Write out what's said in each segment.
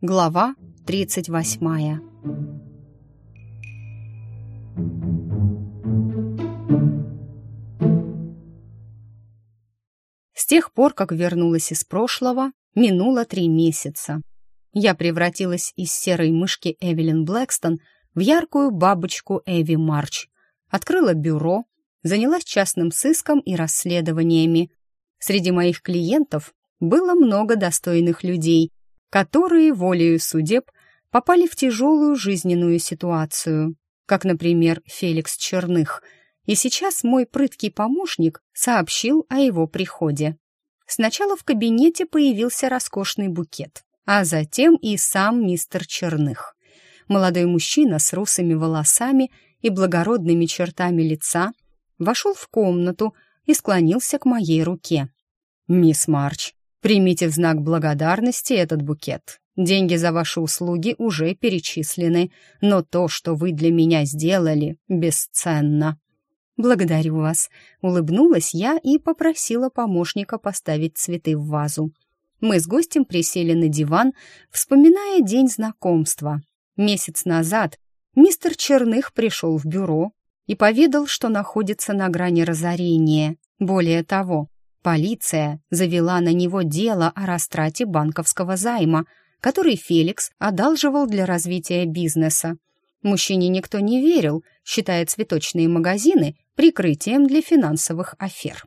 Глава 38 С тех пор, как вернулась из прошлого, минуло три месяца. Я превратилась из серой мышки Эвелин Блэкстон в яркую бабочку Эви Марч. Открыла бюро, занялась частным сыском и расследованиями. Среди моих клиентов было много достойных людей, которые волею судеб попали в тяжелую жизненную ситуацию, как, например, Феликс Черных — и сейчас мой прыткий помощник сообщил о его приходе. Сначала в кабинете появился роскошный букет, а затем и сам мистер Черных. Молодой мужчина с русыми волосами и благородными чертами лица вошел в комнату и склонился к моей руке. «Мисс Марч, примите в знак благодарности этот букет. Деньги за ваши услуги уже перечислены, но то, что вы для меня сделали, бесценно». «Благодарю вас», — улыбнулась я и попросила помощника поставить цветы в вазу. Мы с гостем присели на диван, вспоминая день знакомства. Месяц назад мистер Черных пришел в бюро и поведал, что находится на грани разорения. Более того, полиция завела на него дело о растрате банковского займа, который Феликс одалживал для развития бизнеса. Мужчине никто не верил, считая цветочные магазины прикрытием для финансовых афер.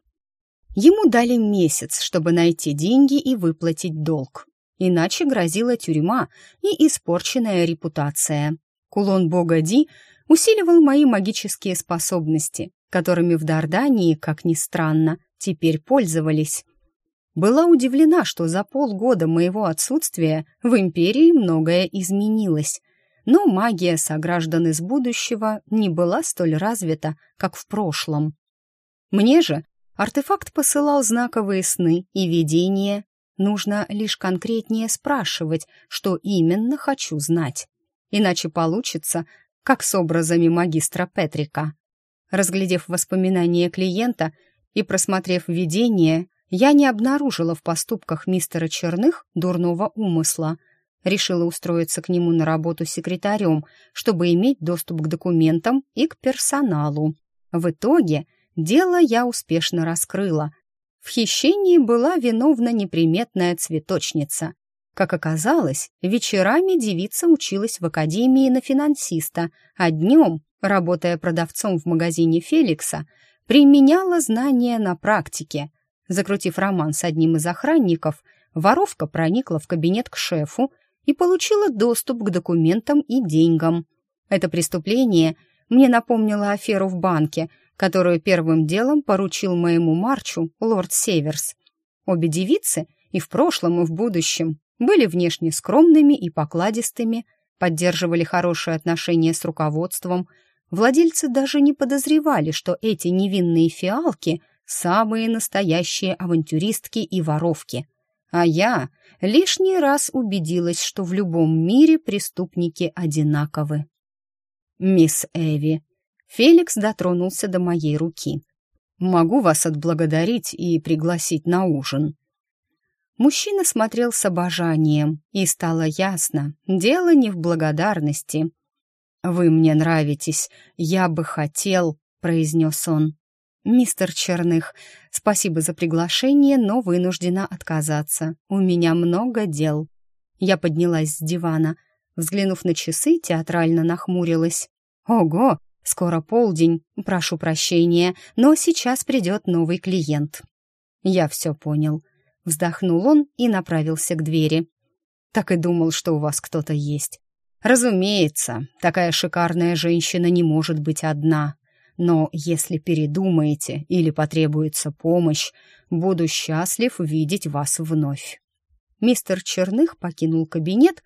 Ему дали месяц, чтобы найти деньги и выплатить долг. Иначе грозила тюрьма и испорченная репутация. Кулон бога Ди усиливал мои магические способности, которыми в Дардании, как ни странно, теперь пользовались. Была удивлена, что за полгода моего отсутствия в империи многое изменилось но магия сограждан из будущего не была столь развита, как в прошлом. Мне же артефакт посылал знаковые сны и видения. Нужно лишь конкретнее спрашивать, что именно хочу знать. Иначе получится, как с образами магистра Петрика. Разглядев воспоминания клиента и просмотрев видение, я не обнаружила в поступках мистера Черных дурного умысла — Решила устроиться к нему на работу секретарем, чтобы иметь доступ к документам и к персоналу. В итоге дело я успешно раскрыла. В хищении была виновна неприметная цветочница. Как оказалось, вечерами девица училась в академии на финансиста, а днем, работая продавцом в магазине Феликса, применяла знания на практике. Закрутив роман с одним из охранников, воровка проникла в кабинет к шефу и получила доступ к документам и деньгам. Это преступление мне напомнило аферу в банке, которую первым делом поручил моему Марчу лорд Северс. Обе девицы и в прошлом, и в будущем были внешне скромными и покладистыми, поддерживали хорошие отношения с руководством. Владельцы даже не подозревали, что эти невинные фиалки — самые настоящие авантюристки и воровки. А я лишний раз убедилась, что в любом мире преступники одинаковы. «Мисс Эви», Феликс дотронулся до моей руки. «Могу вас отблагодарить и пригласить на ужин». Мужчина смотрел с обожанием, и стало ясно, дело не в благодарности. «Вы мне нравитесь, я бы хотел», — произнес он. «Мистер Черных, спасибо за приглашение, но вынуждена отказаться. У меня много дел». Я поднялась с дивана. Взглянув на часы, театрально нахмурилась. «Ого, скоро полдень. Прошу прощения, но сейчас придет новый клиент». «Я все понял». Вздохнул он и направился к двери. «Так и думал, что у вас кто-то есть». «Разумеется, такая шикарная женщина не может быть одна», но если передумаете или потребуется помощь, буду счастлив видеть вас вновь». Мистер Черных покинул кабинет,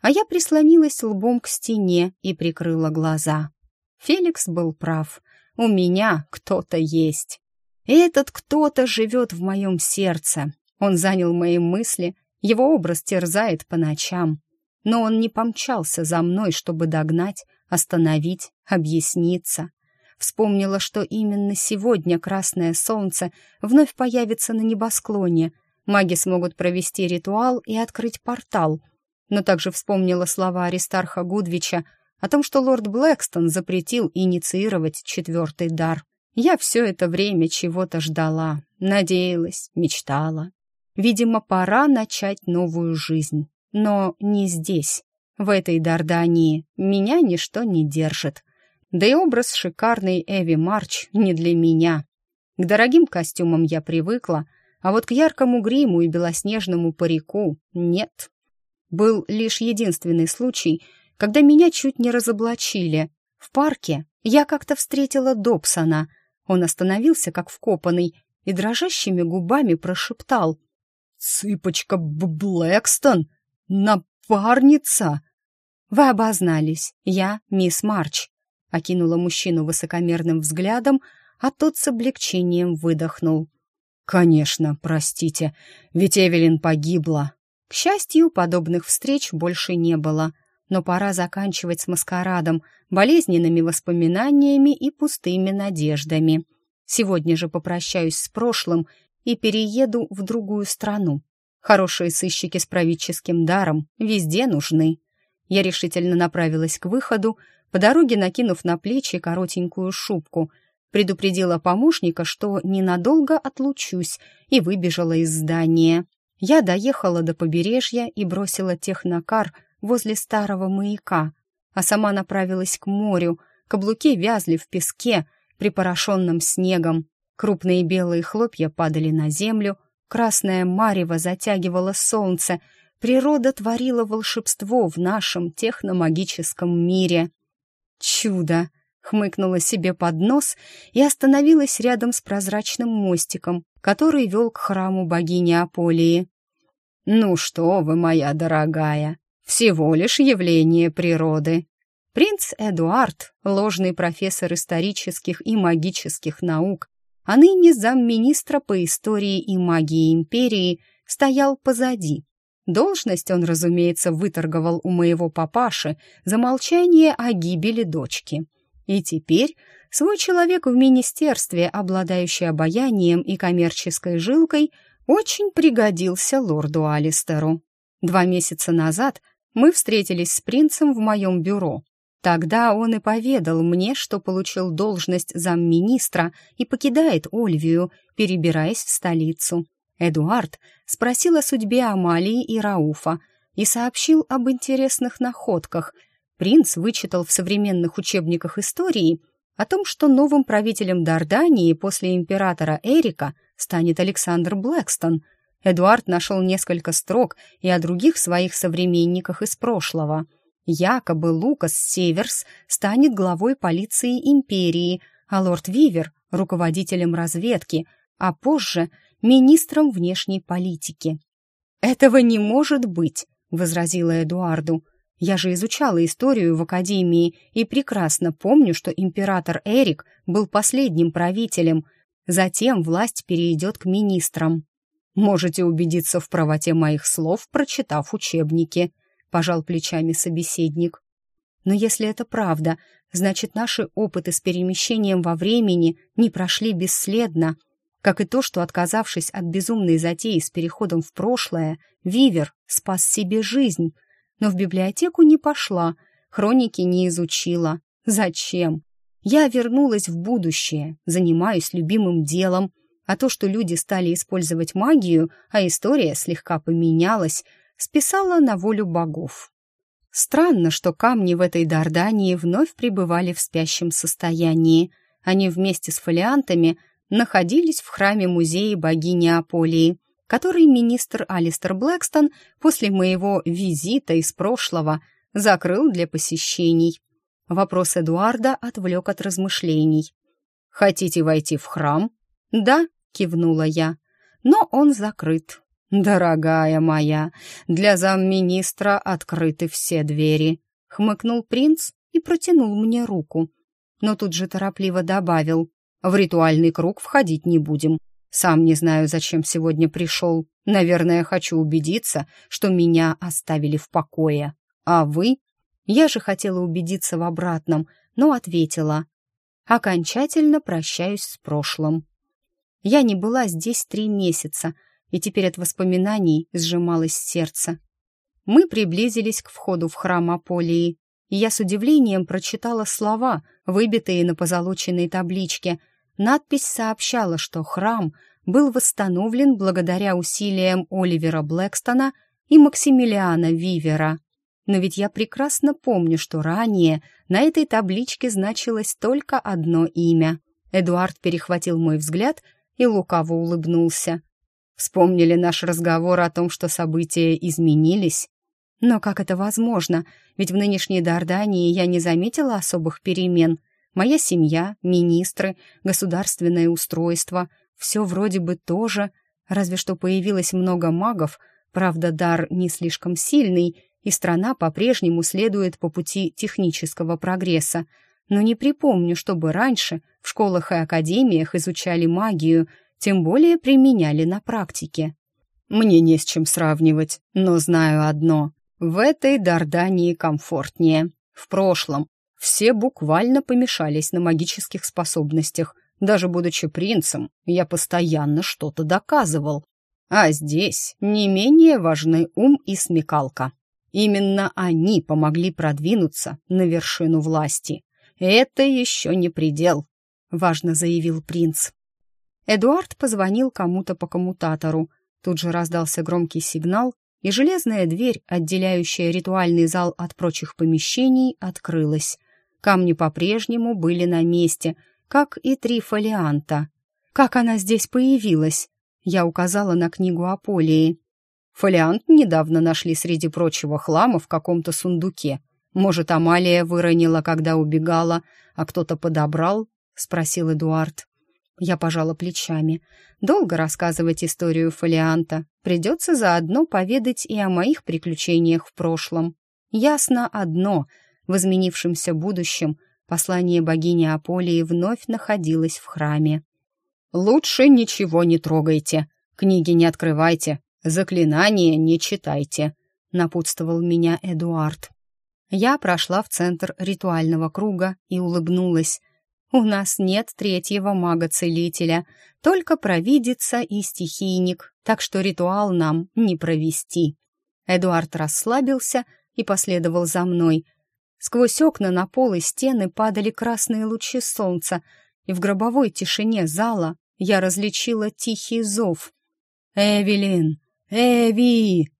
а я прислонилась лбом к стене и прикрыла глаза. Феликс был прав. У меня кто-то есть. Этот кто-то живет в моем сердце. Он занял мои мысли, его образ терзает по ночам. Но он не помчался за мной, чтобы догнать, остановить, объясниться. Вспомнила, что именно сегодня красное солнце вновь появится на небосклоне. Маги смогут провести ритуал и открыть портал. Но также вспомнила слова Аристарха Гудвича о том, что лорд Блэкстон запретил инициировать четвертый дар. Я все это время чего-то ждала, надеялась, мечтала. Видимо, пора начать новую жизнь. Но не здесь. В этой Дардании меня ничто не держит. Да и образ шикарной Эви Марч не для меня. К дорогим костюмам я привыкла, а вот к яркому гриму и белоснежному парику нет. Был лишь единственный случай, когда меня чуть не разоблачили. В парке я как-то встретила Добсона. Он остановился, как вкопанный, и дрожащими губами прошептал «Цыпочка Блэкстон! Напарница!» «Вы обознались. Я мисс Марч», — окинула мужчину высокомерным взглядом, а тот с облегчением выдохнул. «Конечно, простите, ведь Эвелин погибла». К счастью, подобных встреч больше не было, но пора заканчивать с маскарадом, болезненными воспоминаниями и пустыми надеждами. Сегодня же попрощаюсь с прошлым и перееду в другую страну. Хорошие сыщики с правительским даром везде нужны я решительно направилась к выходу, по дороге накинув на плечи коротенькую шубку, предупредила помощника, что ненадолго отлучусь, и выбежала из здания. Я доехала до побережья и бросила технокар возле старого маяка, а сама направилась к морю, каблуки вязли в песке, припорошенном снегом, крупные белые хлопья падали на землю, красное марево затягивало солнце, Природа творила волшебство в нашем техномагическом мире. «Чудо!» — хмыкнула себе под нос и остановилась рядом с прозрачным мостиком, который вел к храму богини Аполии. «Ну что вы, моя дорогая, всего лишь явление природы!» Принц Эдуард, ложный профессор исторических и магических наук, а ныне замминистра по истории и магии империи, стоял позади, Должность он, разумеется, выторговал у моего папаши за молчание о гибели дочки. И теперь свой человек в министерстве, обладающий обаянием и коммерческой жилкой, очень пригодился лорду Алистеру. Два месяца назад мы встретились с принцем в моем бюро. Тогда он и поведал мне, что получил должность замминистра и покидает Ольвию, перебираясь в столицу. Эдуард спросил о судьбе Амалии и Рауфа и сообщил об интересных находках. Принц вычитал в современных учебниках истории о том, что новым правителем Дардании после императора Эрика станет Александр Блэкстон. Эдуард нашел несколько строк и о других своих современниках из прошлого. Якобы Лукас Северс станет главой полиции империи, а лорд Вивер — руководителем разведки, а позже — министром внешней политики. «Этого не может быть», — возразила Эдуарду. «Я же изучала историю в академии и прекрасно помню, что император Эрик был последним правителем. Затем власть перейдет к министрам». «Можете убедиться в правоте моих слов, прочитав учебники», — пожал плечами собеседник. «Но если это правда, значит, наши опыты с перемещением во времени не прошли бесследно», как и то, что, отказавшись от безумной затеи с переходом в прошлое, Вивер спас себе жизнь, но в библиотеку не пошла, хроники не изучила. Зачем? Я вернулась в будущее, занимаюсь любимым делом, а то, что люди стали использовать магию, а история слегка поменялась, списала на волю богов. Странно, что камни в этой Дардании вновь пребывали в спящем состоянии. Они вместе с фолиантами находились в храме музея богини Аполии, который министр Алистер Блэкстон после моего визита из прошлого закрыл для посещений. Вопрос Эдуарда отвлек от размышлений. «Хотите войти в храм?» «Да», — кивнула я, — «но он закрыт». «Дорогая моя, для замминистра открыты все двери», — хмыкнул принц и протянул мне руку. Но тут же торопливо добавил, в ритуальный круг входить не будем. Сам не знаю, зачем сегодня пришел. Наверное, хочу убедиться, что меня оставили в покое. А вы? Я же хотела убедиться в обратном, но ответила. окончательно прощаюсь с прошлым. Я не была здесь три месяца, и теперь от воспоминаний сжималось сердце. Мы приблизились к входу в храм Аполии, и я с удивлением прочитала слова, выбитые на позолоченной табличке. Надпись сообщала, что храм был восстановлен благодаря усилиям Оливера Блэкстона и Максимилиана Вивера. Но ведь я прекрасно помню, что ранее на этой табличке значилось только одно имя. Эдуард перехватил мой взгляд и лукаво улыбнулся. Вспомнили наш разговор о том, что события изменились. Но как это возможно? Ведь в нынешней Дардании я не заметила особых перемен. Моя семья, министры, государственное устройство — все вроде бы тоже, разве что появилось много магов, правда, дар не слишком сильный, и страна по-прежнему следует по пути технического прогресса. Но не припомню, чтобы раньше в школах и академиях изучали магию, тем более применяли на практике. Мне не с чем сравнивать, но знаю одно. В этой Дардании комфортнее. В прошлом все буквально помешались на магических способностях. Даже будучи принцем, я постоянно что-то доказывал. А здесь не менее важны ум и смекалка. Именно они помогли продвинуться на вершину власти. Это еще не предел, важно заявил принц. Эдуард позвонил кому-то по коммутатору. Тут же раздался громкий сигнал, и железная дверь, отделяющая ритуальный зал от прочих помещений, открылась. Камни по-прежнему были на месте, как и три фолианта. «Как она здесь появилась?» Я указала на книгу Аполии. Фолиант недавно нашли среди прочего хлама в каком-то сундуке. Может, Амалия выронила, когда убегала, а кто-то подобрал? — спросил Эдуард. Я пожала плечами. Долго рассказывать историю фолианта. Придется заодно поведать и о моих приключениях в прошлом. Ясно одно. В изменившемся будущем послание богини Аполии вновь находилось в храме. «Лучше ничего не трогайте, книги не открывайте, заклинания не читайте», — напутствовал меня Эдуард. Я прошла в центр ритуального круга и улыбнулась. У нас нет третьего мага-целителя, только провидица и стихийник, так что ритуал нам не провести. Эдуард расслабился и последовал за мной. Сквозь окна на пол и стены падали красные лучи солнца, и в гробовой тишине зала я различила тихий зов. «Эвелин! Эви!»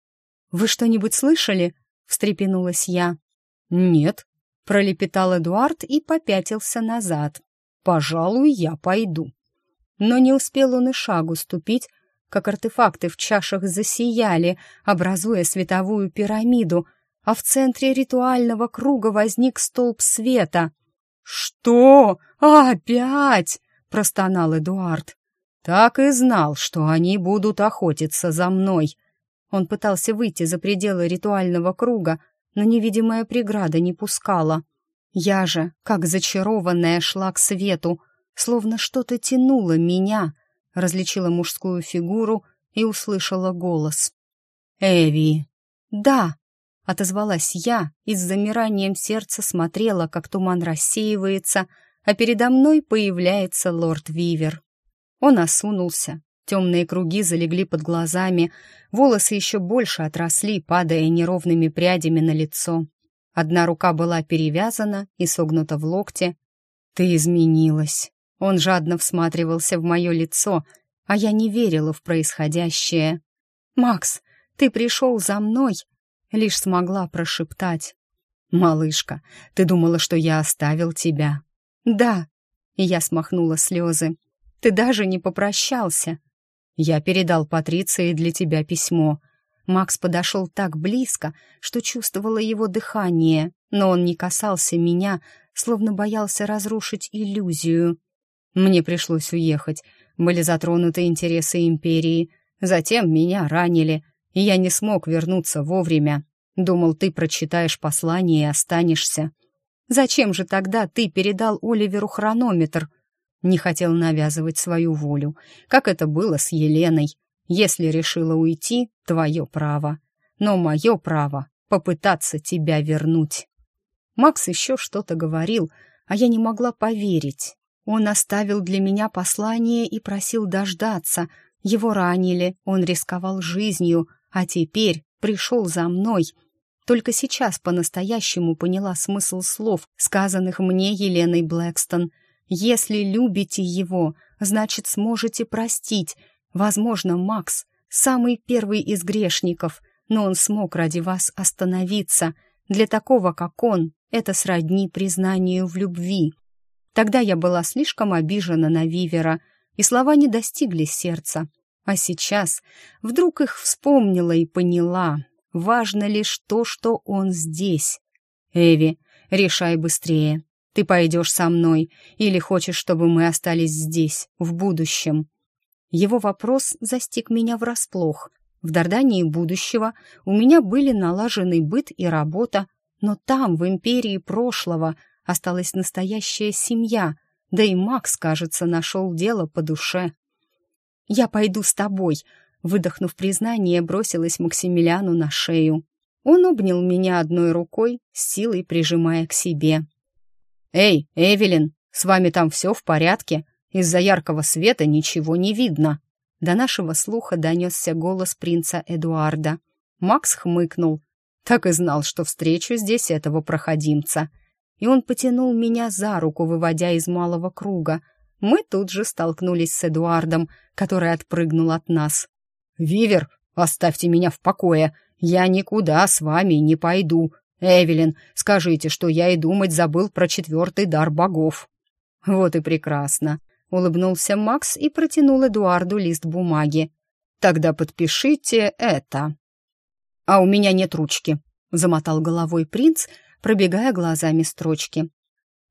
«Вы что-нибудь слышали?» — встрепенулась я. «Нет», пролепетал Эдуард и попятился назад. «Пожалуй, я пойду». Но не успел он и шагу ступить, как артефакты в чашах засияли, образуя световую пирамиду, а в центре ритуального круга возник столб света. «Что? Опять?» — простонал Эдуард. «Так и знал, что они будут охотиться за мной». Он пытался выйти за пределы ритуального круга, но невидимая преграда не пускала. Я же, как зачарованная, шла к свету, словно что-то тянуло меня, различила мужскую фигуру и услышала голос. «Эви!» «Да!» — отозвалась я и с замиранием сердца смотрела, как туман рассеивается, а передо мной появляется лорд Вивер. Он осунулся, Темные круги залегли под глазами, волосы еще больше отросли, падая неровными прядями на лицо. Одна рука была перевязана и согнута в локте. «Ты изменилась». Он жадно всматривался в мое лицо, а я не верила в происходящее. «Макс, ты пришел за мной?» Лишь смогла прошептать. «Малышка, ты думала, что я оставил тебя?» «Да», и я смахнула слезы. «Ты даже не попрощался». «Я передал Патриции для тебя письмо». Макс подошел так близко, что чувствовала его дыхание, но он не касался меня, словно боялся разрушить иллюзию. Мне пришлось уехать, были затронуты интересы империи. Затем меня ранили, и я не смог вернуться вовремя. Думал, ты прочитаешь послание и останешься. Зачем же тогда ты передал Оливеру хронометр? Не хотел навязывать свою волю, как это было с Еленой. Если решила уйти, твое право. Но мое право — попытаться тебя вернуть. Макс еще что-то говорил, а я не могла поверить. Он оставил для меня послание и просил дождаться. Его ранили, он рисковал жизнью, а теперь пришел за мной. Только сейчас по-настоящему поняла смысл слов, сказанных мне Еленой Блэкстон. «Если любите его, значит, сможете простить. Возможно, Макс — самый первый из грешников, но он смог ради вас остановиться. Для такого, как он, это сродни признанию в любви». Тогда я была слишком обижена на Вивера, и слова не достигли сердца. А сейчас вдруг их вспомнила и поняла. Важно лишь то, что он здесь. «Эви, решай быстрее. Ты пойдешь со мной или хочешь, чтобы мы остались здесь, в будущем?» Его вопрос застиг меня врасплох. В Дардании будущего у меня были налаженный быт и работа, но там, в империи прошлого, осталась настоящая семья, да и Макс, кажется, нашел дело по душе. «Я пойду с тобой», — выдохнув признание, бросилась Максимилиану на шею. Он обнял меня одной рукой, силой прижимая к себе. «Эй, Эвелин, с вами там все в порядке? Из-за яркого света ничего не видно». До нашего слуха донесся голос принца Эдуарда. Макс хмыкнул. Так и знал, что встречу здесь этого проходимца. И он потянул меня за руку, выводя из малого круга — мы тут же столкнулись с Эдуардом, который отпрыгнул от нас. «Вивер, оставьте меня в покое. Я никуда с вами не пойду. Эвелин, скажите, что я и думать забыл про четвертый дар богов». «Вот и прекрасно», — улыбнулся Макс и протянул Эдуарду лист бумаги. «Тогда подпишите это». «А у меня нет ручки», — замотал головой принц, пробегая глазами строчки.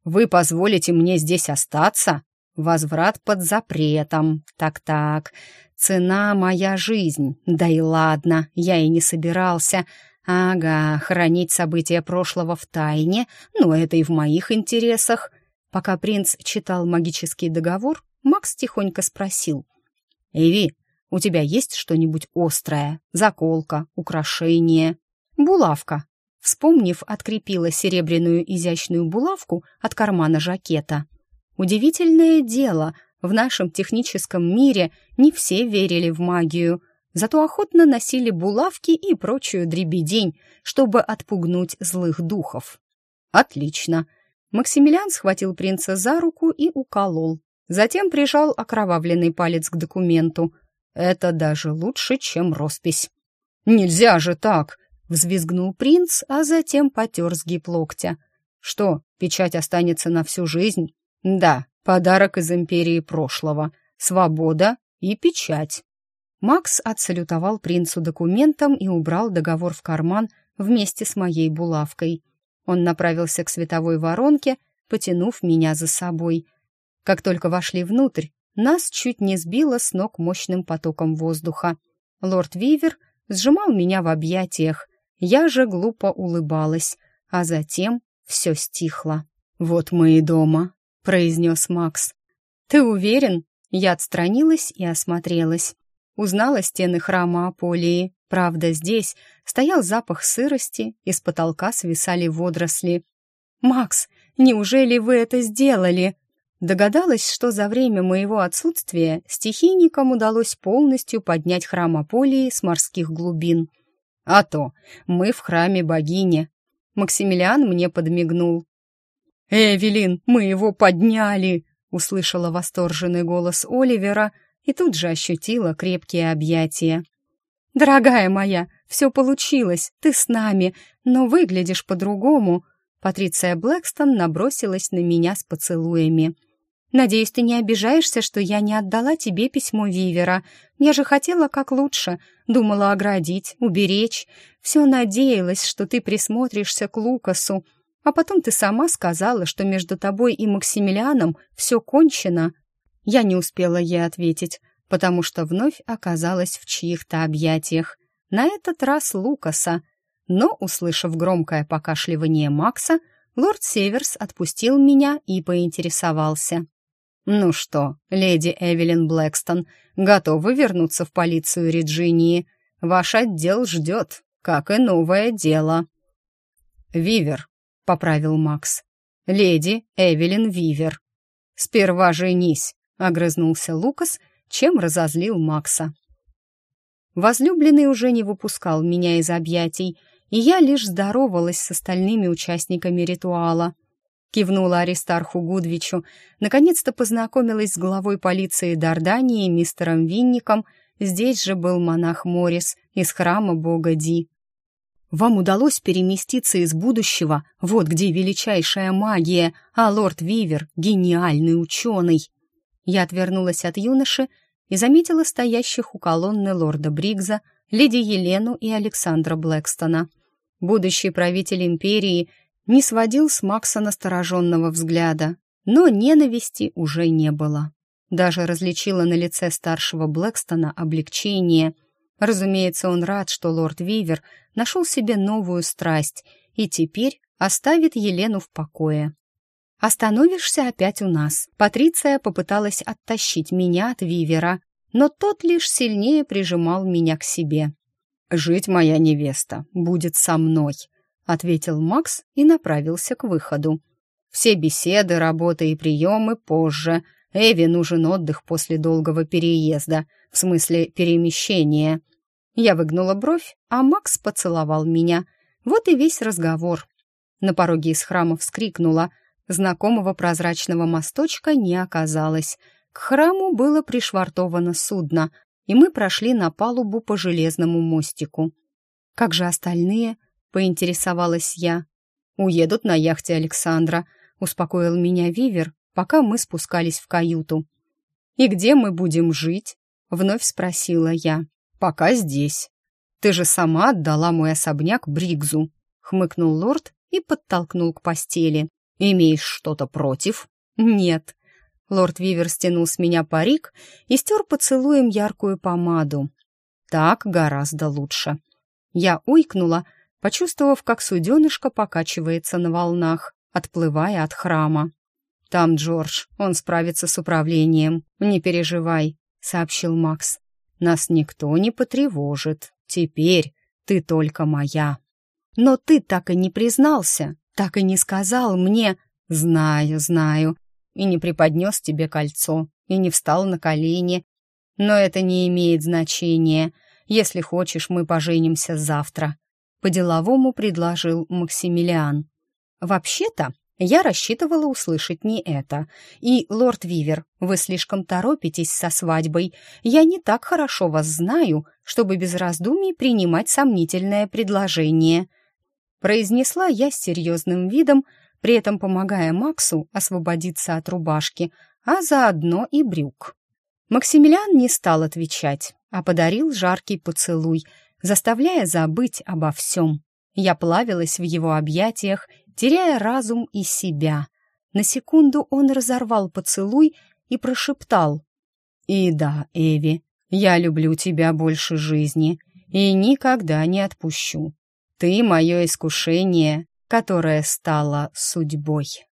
«Вы позволите мне здесь остаться?» Возврат под запретом. Так-так. Цена моя жизнь. Да и ладно, я и не собирался. Ага, хранить события прошлого в тайне, но это и в моих интересах. Пока принц читал магический договор, Макс тихонько спросил. «Эви, у тебя есть что-нибудь острое? Заколка, украшение?» «Булавка». Вспомнив, открепила серебряную изящную булавку от кармана жакета. Удивительное дело, в нашем техническом мире не все верили в магию, зато охотно носили булавки и прочую дребедень, чтобы отпугнуть злых духов. Отлично. Максимилиан схватил принца за руку и уколол. Затем прижал окровавленный палец к документу. Это даже лучше, чем роспись. «Нельзя же так!» — взвизгнул принц, а затем потер сгиб локтя. «Что, печать останется на всю жизнь?» Да, подарок из империи прошлого. Свобода и печать. Макс отсалютовал принцу документом и убрал договор в карман вместе с моей булавкой. Он направился к световой воронке, потянув меня за собой. Как только вошли внутрь, нас чуть не сбило с ног мощным потоком воздуха. Лорд Вивер сжимал меня в объятиях, я же глупо улыбалась, а затем все стихло. «Вот мы и дома», произнес Макс. «Ты уверен?» Я отстранилась и осмотрелась. Узнала стены храма Аполии. Правда, здесь стоял запах сырости, из потолка свисали водоросли. «Макс, неужели вы это сделали?» Догадалась, что за время моего отсутствия стихийникам удалось полностью поднять храм Аполии с морских глубин. «А то, мы в храме богини». Максимилиан мне подмигнул. «Эвелин, мы его подняли!» — услышала восторженный голос Оливера и тут же ощутила крепкие объятия. «Дорогая моя, все получилось, ты с нами, но выглядишь по-другому». Патриция Блэкстон набросилась на меня с поцелуями. «Надеюсь, ты не обижаешься, что я не отдала тебе письмо Вивера. Я же хотела как лучше, думала оградить, уберечь. Все надеялась, что ты присмотришься к Лукасу, а потом ты сама сказала, что между тобой и Максимилианом все кончено. Я не успела ей ответить, потому что вновь оказалась в чьих-то объятиях. На этот раз Лукаса. Но, услышав громкое покашливание Макса, лорд Северс отпустил меня и поинтересовался. «Ну что, леди Эвелин Блэкстон, готовы вернуться в полицию Реджинии? Ваш отдел ждет, как и новое дело». «Вивер, поправил Макс. «Леди Эвелин Вивер». «Сперва женись», — огрызнулся Лукас, чем разозлил Макса. Возлюбленный уже не выпускал меня из объятий, и я лишь здоровалась с остальными участниками ритуала. Кивнула Аристарху Гудвичу, наконец-то познакомилась с главой полиции Дардании мистером Винником, здесь же был монах Морис из храма бога Ди. «Вам удалось переместиться из будущего, вот где величайшая магия, а лорд Вивер — гениальный ученый!» Я отвернулась от юноши и заметила стоящих у колонны лорда Бригза, леди Елену и Александра Блэкстона. Будущий правитель империи не сводил с Макса настороженного взгляда, но ненависти уже не было. Даже различила на лице старшего Блэкстона облегчение. Разумеется, он рад, что лорд Вивер нашел себе новую страсть и теперь оставит Елену в покое. «Остановишься опять у нас». Патриция попыталась оттащить меня от Вивера, но тот лишь сильнее прижимал меня к себе. «Жить моя невеста будет со мной», — ответил Макс и направился к выходу. «Все беседы, работы и приемы позже. Эви нужен отдых после долгого переезда, в смысле перемещения». Я выгнула бровь, а Макс поцеловал меня. Вот и весь разговор. На пороге из храма вскрикнула — Знакомого прозрачного мосточка не оказалось. К храму было пришвартовано судно, и мы прошли на палубу по железному мостику. «Как же остальные?» — поинтересовалась я. «Уедут на яхте Александра», — успокоил меня Вивер, пока мы спускались в каюту. «И где мы будем жить?» — вновь спросила я. «Пока здесь. Ты же сама отдала мой особняк Бригзу», — хмыкнул лорд и подтолкнул к постели. «Имеешь что-то против?» «Нет». Лорд Вивер стянул с меня парик и стер поцелуем яркую помаду. «Так гораздо лучше». Я уйкнула, почувствовав, как суденышко покачивается на волнах, отплывая от храма. «Там Джордж, он справится с управлением. Не переживай», — сообщил Макс. «Нас никто не потревожит. Теперь ты только моя». «Но ты так и не признался», так и не сказал мне «знаю, знаю» и не преподнес тебе кольцо, и не встал на колени. Но это не имеет значения. Если хочешь, мы поженимся завтра», — по-деловому предложил Максимилиан. «Вообще-то, я рассчитывала услышать не это. И, лорд Вивер, вы слишком торопитесь со свадьбой. Я не так хорошо вас знаю, чтобы без раздумий принимать сомнительное предложение произнесла я с серьезным видом, при этом помогая Максу освободиться от рубашки, а заодно и брюк. Максимилиан не стал отвечать, а подарил жаркий поцелуй, заставляя забыть обо всем. Я плавилась в его объятиях, теряя разум и себя. На секунду он разорвал поцелуй и прошептал. «И да, Эви, я люблю тебя больше жизни и никогда не отпущу. Ты — мое искушение, которое стало судьбой.